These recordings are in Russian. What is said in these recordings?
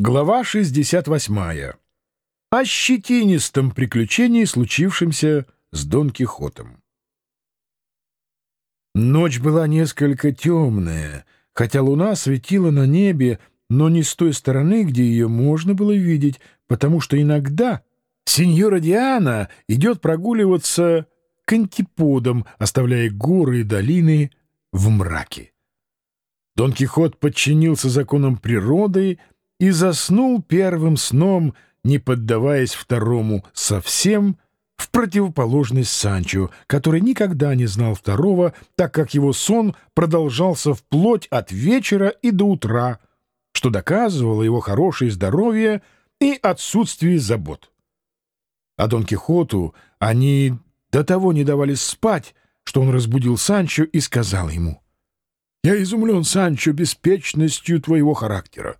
Глава 68. О щетинистом приключении, случившемся с Дон Кихотом. Ночь была несколько темная, хотя луна светила на небе, но не с той стороны, где ее можно было видеть, потому что иногда сеньора Диана идет прогуливаться к антиподам, оставляя горы и долины в мраке. Дон Кихот подчинился законам природы — и заснул первым сном, не поддаваясь второму совсем, в противоположность Санчо, который никогда не знал второго, так как его сон продолжался вплоть от вечера и до утра, что доказывало его хорошее здоровье и отсутствие забот. А Дон Кихоту они до того не давали спать, что он разбудил Санчо и сказал ему, «Я изумлен, Санчо, беспечностью твоего характера.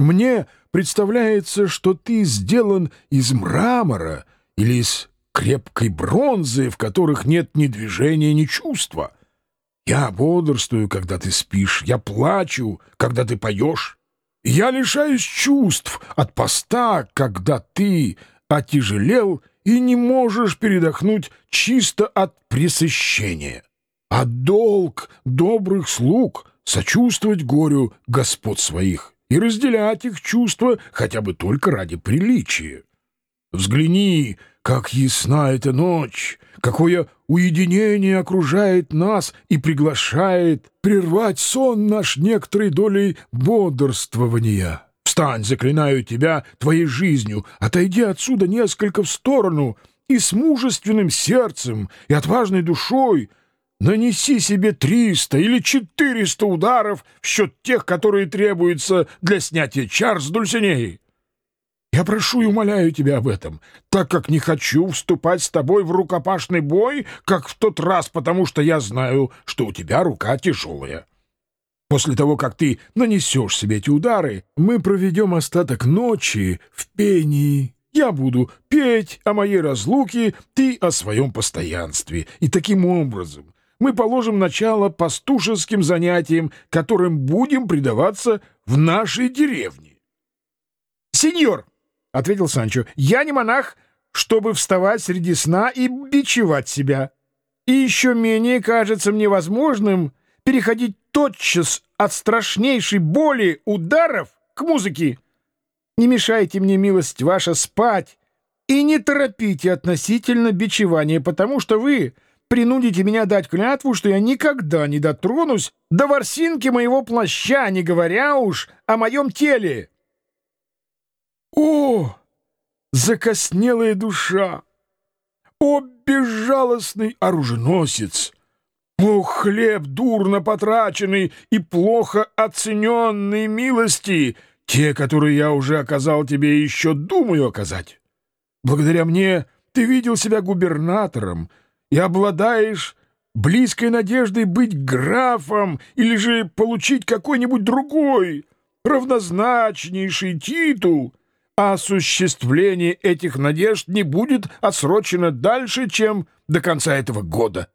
Мне представляется, что ты сделан из мрамора или из крепкой бронзы, в которых нет ни движения, ни чувства. Я бодрствую, когда ты спишь, я плачу, когда ты поешь. Я лишаюсь чувств от поста, когда ты отяжелел и не можешь передохнуть чисто от пресыщения. А долг добрых слуг — сочувствовать горю господ своих и разделять их чувства хотя бы только ради приличия. Взгляни, как ясна эта ночь, какое уединение окружает нас и приглашает прервать сон наш некоторой долей бодрствования. Встань, заклинаю тебя твоей жизнью, отойди отсюда несколько в сторону и с мужественным сердцем и отважной душой Нанеси себе триста или четыреста ударов в счет тех, которые требуются для снятия чар с Дульсинеи. Я прошу и умоляю тебя об этом, так как не хочу вступать с тобой в рукопашный бой, как в тот раз, потому что я знаю, что у тебя рука тяжелая. После того, как ты нанесешь себе эти удары, мы проведем остаток ночи в пении. Я буду петь о моей разлуке, ты о своем постоянстве. И таким образом мы положим начало пастушеским занятиям, которым будем предаваться в нашей деревне. — Сеньор, — ответил Санчо, — я не монах, чтобы вставать среди сна и бичевать себя. И еще менее кажется мне возможным переходить тотчас от страшнейшей боли ударов к музыке. Не мешайте мне, милость ваша, спать и не торопите относительно бичевания, потому что вы принудите меня дать клятву, что я никогда не дотронусь до ворсинки моего плаща, не говоря уж о моем теле. О, закоснелая душа! О, безжалостный оруженосец! О, хлеб дурно потраченный и плохо оцененные милости, те, которые я уже оказал тебе и еще думаю оказать. Благодаря мне ты видел себя губернатором, и обладаешь близкой надеждой быть графом или же получить какой-нибудь другой, равнозначнейший титул, а осуществление этих надежд не будет отсрочено дальше, чем до конца этого года,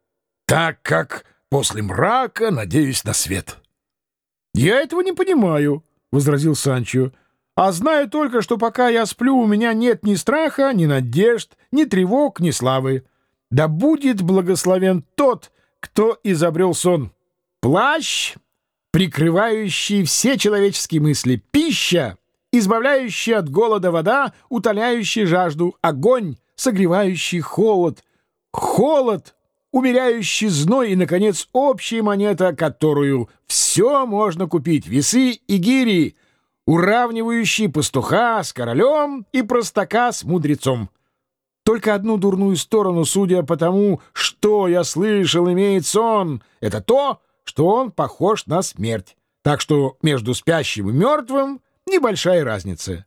так как после мрака надеюсь на свет. — Я этого не понимаю, — возразил Санчо, — а знаю только, что пока я сплю, у меня нет ни страха, ни надежд, ни тревог, ни славы. Да будет благословен тот, кто изобрел сон. Плащ, прикрывающий все человеческие мысли, пища, избавляющая от голода вода, утоляющая жажду, огонь, согревающий холод, холод, умеряющий зной. И, наконец, общая монета, которую все можно купить, весы и гири, уравнивающие пастуха с королем и простака с мудрецом. Только одну дурную сторону, судя по тому, что я слышал, имеет сон. Это то, что он похож на смерть. Так что между спящим и мертвым небольшая разница.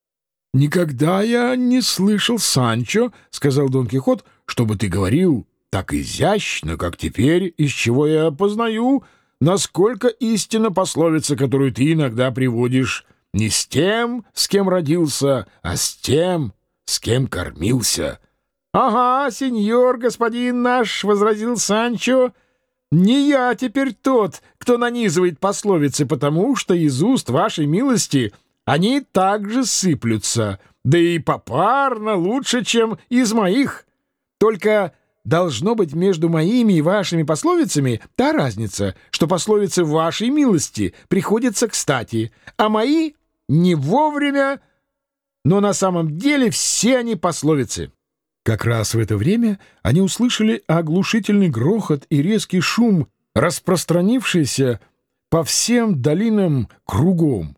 — Никогда я не слышал, Санчо, — сказал Дон Кихот, — чтобы ты говорил так изящно, как теперь, из чего я познаю, насколько истинна пословица, которую ты иногда приводишь, не с тем, с кем родился, а с тем, с кем кормился. — Ага, сеньор, господин наш, — возразил Санчо, — не я теперь тот, кто нанизывает пословицы, потому что из уст вашей милости они также сыплются, да и попарно лучше, чем из моих. Только должно быть между моими и вашими пословицами та разница, что пословицы вашей милости приходятся кстати, а мои не вовремя, но на самом деле все они пословицы. Как раз в это время они услышали оглушительный грохот и резкий шум, распространившийся по всем долинам кругом.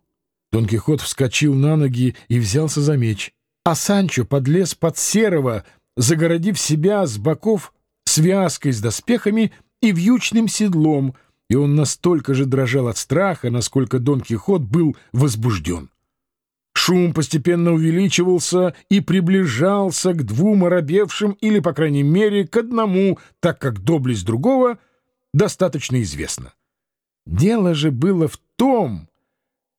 Дон Кихот вскочил на ноги и взялся за меч, а Санчо подлез под серого, загородив себя с боков связкой с доспехами и вьючным седлом, и он настолько же дрожал от страха, насколько Дон Кихот был возбужден. Шум постепенно увеличивался и приближался к двум оробевшим, или, по крайней мере, к одному, так как доблесть другого достаточно известна. Дело же было в том,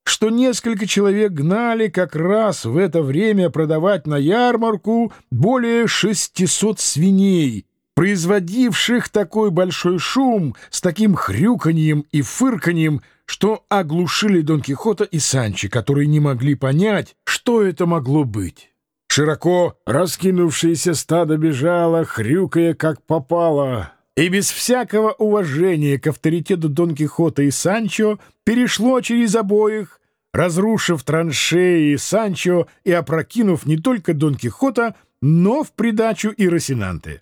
что несколько человек гнали как раз в это время продавать на ярмарку более 600 свиней, производивших такой большой шум с таким хрюканьем и фырканьем, что оглушили Дон Кихота и Санчи, которые не могли понять, что это могло быть. Широко раскинувшееся стадо бежало, хрюкая как попало, и без всякого уважения к авторитету Дон Кихота и Санчо перешло через обоих, разрушив траншеи Санчо и опрокинув не только Дон Кихота, но в придачу и Росинанте.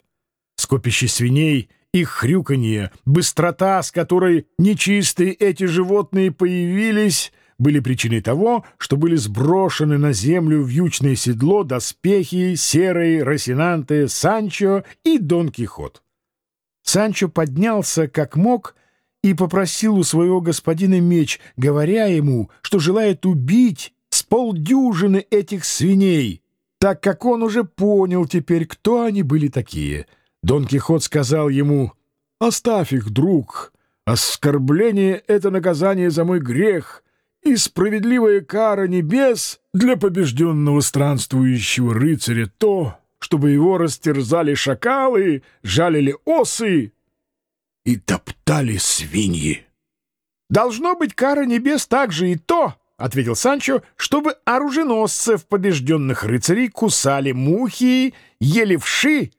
Скопище свиней — их хрюканье, быстрота, с которой нечистые эти животные появились, были причиной того, что были сброшены на землю вьючное седло доспехи Серый, Росинанте, Санчо и Дон Кихот. Санчо поднялся как мог и попросил у своего господина меч, говоря ему, что желает убить с полдюжины этих свиней, так как он уже понял теперь, кто они были такие — Дон Кихот сказал ему, «Оставь их, друг. Оскорбление — это наказание за мой грех, и справедливая кара небес для побежденного странствующего рыцаря то, чтобы его растерзали шакалы, жалили осы и топтали свиньи». «Должно быть кара небес также и то, — ответил Санчо, — чтобы оруженосцев побежденных рыцарей кусали мухи, ели вши,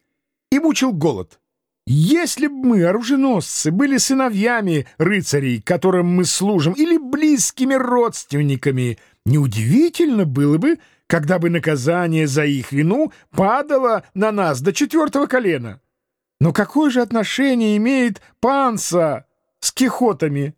и мучил голод. Если бы мы, оруженосцы, были сыновьями рыцарей, которым мы служим, или близкими родственниками, неудивительно было бы, когда бы наказание за их вину падало на нас до четвертого колена. Но какое же отношение имеет панса с кихотами?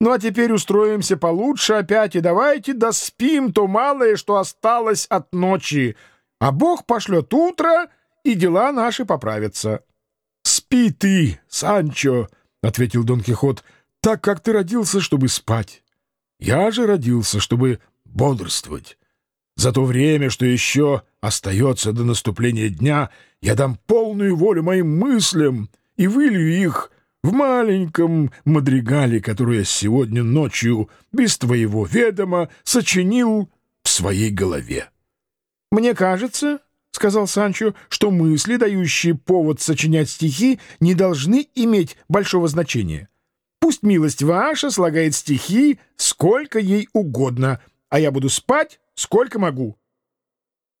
Ну а теперь устроимся получше опять и давайте доспим то малое, что осталось от ночи, а Бог пошлет утро — и дела наши поправятся. — Спи ты, Санчо, — ответил Дон Кихот, — так как ты родился, чтобы спать. Я же родился, чтобы бодрствовать. За то время, что еще остается до наступления дня, я дам полную волю моим мыслям и вылью их в маленьком мадригале, который я сегодня ночью, без твоего ведома, сочинил в своей голове. — Мне кажется, — сказал Санчо, — что мысли, дающие повод сочинять стихи, не должны иметь большого значения. Пусть милость ваша слагает стихи сколько ей угодно, а я буду спать сколько могу.